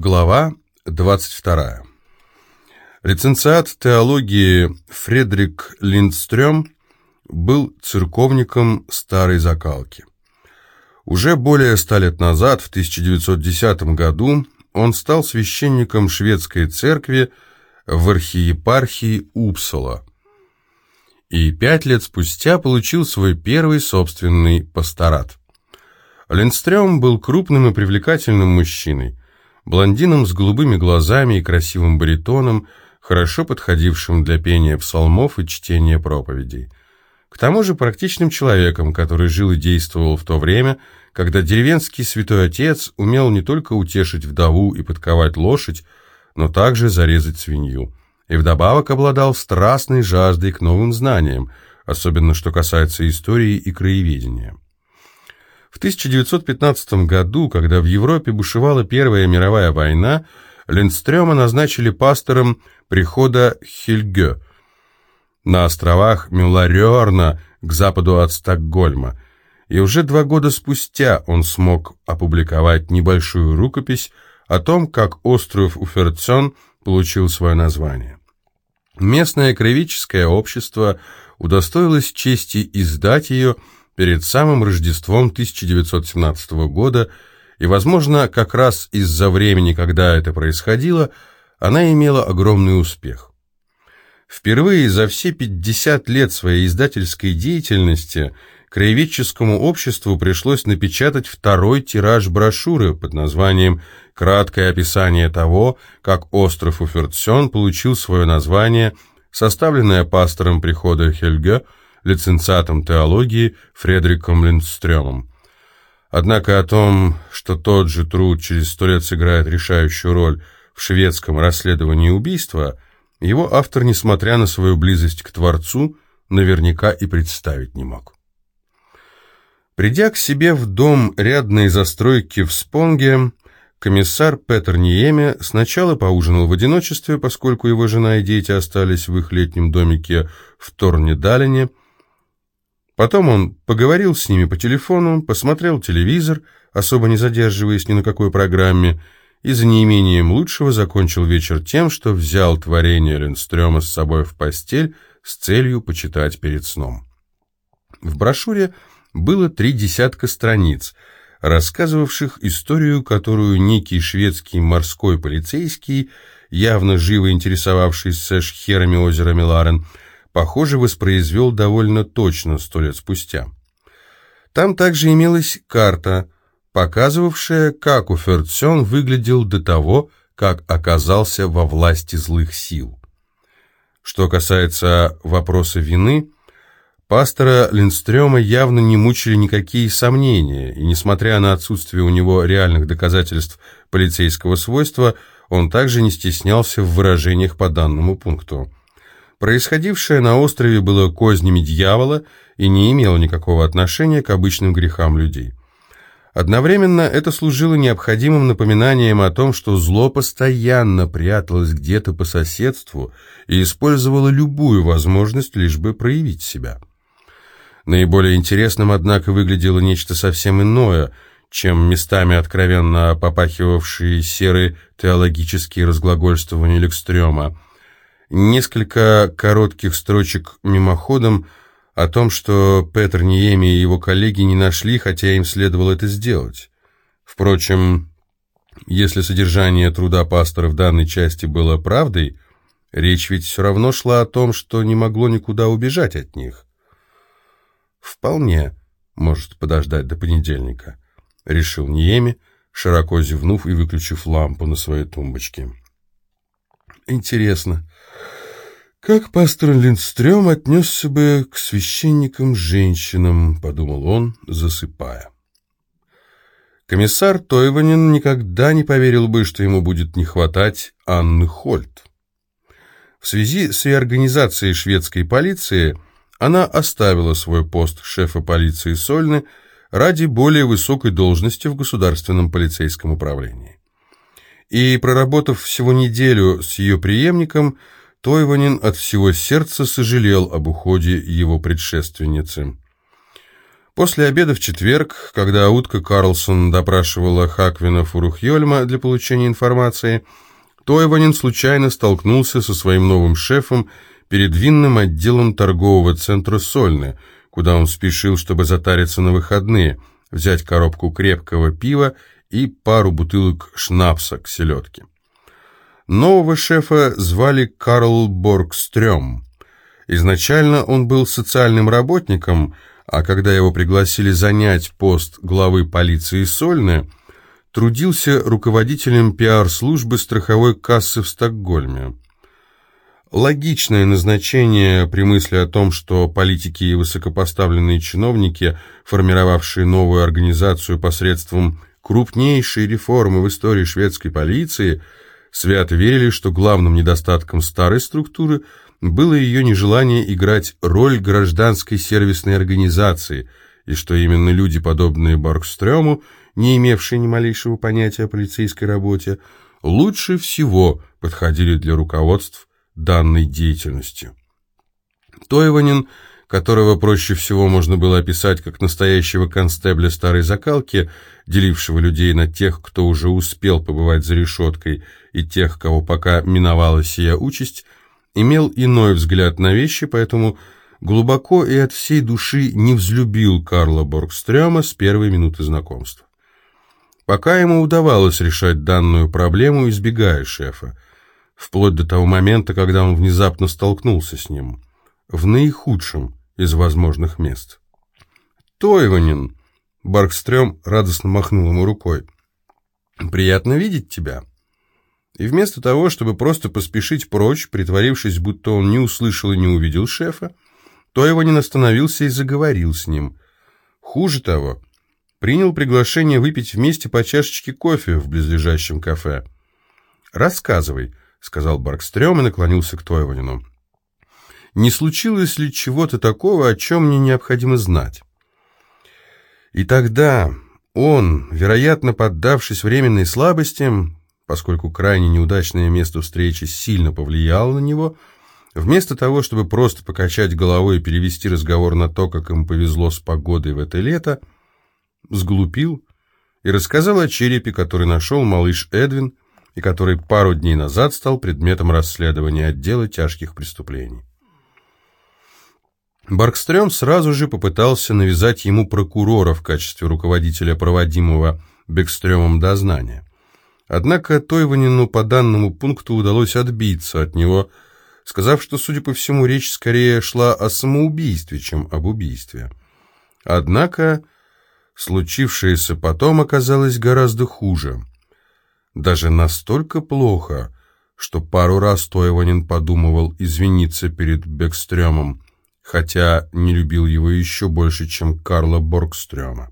Глава 22. Лиценциат теологии Фредерик Линдстрём был церковником старой закалки. Уже более ста лет назад, в 1910 году, он стал священником шведской церкви в архиепархии Упсала. И пять лет спустя получил свой первый собственный пасторат. Линдстрём был крупным и привлекательным мужчиной блондином с голубыми глазами и красивым баритоном, хорошо подходившим для пения псалмов и чтения проповедей. К тому же практичным человеком, который жил и действовал в то время, когда деревенский святой отец умел не только утешить вдову и подковать лошадь, но также зарезать свинью. И вдобавок обладал страстной жаждой к новым знаниям, особенно что касается истории и краеведения. В 1915 году, когда в Европе бушевала Первая мировая война, Линдстрёма назначили пастором прихода Хильгё на островах Мюлларёрна к западу от Стокгольма. И уже два года спустя он смог опубликовать небольшую рукопись о том, как остров Уферцон получил свое название. Местное кровическое общество удостоилось чести издать ее – перед самым Рождеством 1917 года, и, возможно, как раз из-за времени, когда это происходило, она имела огромный успех. Впервые за все 50 лет своей издательской деятельности краеведческому обществу пришлось напечатать второй тираж брошюры под названием «Краткое описание того, как остров Уфертсен получил свое название», составленное пастором прихода Хельге – лиценциатом теологии Фредериком Линдстрёмом. Однако о том, что тот же труд через сто лет сыграет решающую роль в шведском расследовании убийства, его автор, несмотря на свою близость к Творцу, наверняка и представить не мог. Придя к себе в дом рядной застройки в Спонге, комиссар Петер Ниеме сначала поужинал в одиночестве, поскольку его жена и дети остались в их летнем домике в Торнедалине, Потом он поговорил с ними по телефону, посмотрел телевизор, особо не задерживаясь ни на какой программе, и за неимением лучшего закончил вечер тем, что взял творение Ленстрёма с собой в постель с целью почитать перед сном. В брошюре было три десятка страниц, рассказывавших историю, которую некий шведский морской полицейский, явно живо интересовавшийся шхерами озера Миларен, похоже, воспроизвел довольно точно сто лет спустя. Там также имелась карта, показывавшая, как Уфертсен выглядел до того, как оказался во власти злых сил. Что касается вопроса вины, пастора Линдстрёма явно не мучили никакие сомнения, и несмотря на отсутствие у него реальных доказательств полицейского свойства, он также не стеснялся в выражениях по данному пункту. Происходившее на острове было кознями дьявола и не имело никакого отношения к обычным грехам людей. Одновременно это служило необходимым напоминанием о том, что зло постоянно пряталось где-то по соседству и использовало любую возможность лишь бы проявить себя. Наиболее интересным, однако, выглядело нечто совсем иное, чем местами откровенно попахивавшие серые теологические разглагольствования Лекстрема – Несколько коротких строчек мимоходом о том, что Петр Ниеми и его коллеги не нашли, хотя им следовало это сделать. Впрочем, если содержание труда пастора в данной части было правдой, речь ведь все равно шла о том, что не могло никуда убежать от них. «Вполне может подождать до понедельника», — решил Ниеми, широко зевнув и выключив лампу на своей тумбочке. «Интересно, «Как пастор Линдстрём отнесся бы к священникам-женщинам?» — подумал он, засыпая. Комиссар Тойванин никогда не поверил бы, что ему будет не хватать Анны Хольт. В связи с реорганизацией шведской полиции она оставила свой пост шефа полиции Сольны ради более высокой должности в государственном полицейском управлении. И, проработав всего неделю с ее преемником, Тойванин от всего сердца сожалел об уходе его предшественницы. После обеда в четверг, когда утка Карлсон допрашивала Хаквина Фурухьольма для получения информации, Тойванин случайно столкнулся со своим новым шефом перед винным отделом торгового центра «Сольны», куда он спешил, чтобы затариться на выходные, взять коробку крепкого пива и пару бутылок шнапса к селедке. Нового шефа звали Карл Боргстрём. Изначально он был социальным работником – а когда его пригласили занять пост главы полиции Сольны, трудился руководителем пиар-службы страховой кассы в Стокгольме. Логичное назначение при мысли о том, что политики и высокопоставленные чиновники, формировавшие новую организацию посредством крупнейшей реформы в истории шведской полиции, свято верили, что главным недостатком старой структуры – было ее нежелание играть роль гражданской сервисной организации, и что именно люди, подобные Баркстрёму, не имевшие ни малейшего понятия о полицейской работе, лучше всего подходили для руководств данной деятельностью. Тойванин, которого проще всего можно было описать как настоящего констебля старой закалки, делившего людей на тех, кто уже успел побывать за решеткой, и тех, кого пока миновала сия участь, имел иной взгляд на вещи, поэтому глубоко и от всей души не взлюбил Карла Боргстрёма с первой минуты знакомства. Пока ему удавалось решать данную проблему, избегая шефа, вплоть до того момента, когда он внезапно столкнулся с ним, в наихудшем из возможных мест. «Тойванин!» — Баркстрём радостно махнул ему рукой. «Приятно видеть тебя!» И вместо того, чтобы просто поспешить прочь, притворившись, будто он не услышал и не увидел шефа, то его не остановился и заговорил с ним. Хуже того, принял приглашение выпить вместе по чашечке кофе в близлежащем кафе. «Рассказывай», — сказал Баркстрём и наклонился к Тойванину. «Не случилось ли чего-то такого, о чем мне необходимо знать?» И тогда он, вероятно, поддавшись временной слабости, поскольку крайне неудачное место встречи сильно повлияло на него, вместо того, чтобы просто покачать головой и перевести разговор на то, как им повезло с погодой в это лето, сглупил и рассказал о черепе, который нашел малыш Эдвин и который пару дней назад стал предметом расследования отдела тяжких преступлений. Баркстрём сразу же попытался навязать ему прокурора в качестве руководителя проводимого Бекстрёмом дознания. Однако Тойванину по данному пункту удалось отбиться от него, сказав, что, судя по всему, речь скорее шла о самоубийстве, чем об убийстве. Однако случившееся потом оказалось гораздо хуже. Даже настолько плохо, что пару раз Тойванин подумывал извиниться перед Бекстрёмом, хотя не любил его еще больше, чем Карла Боргстрёма.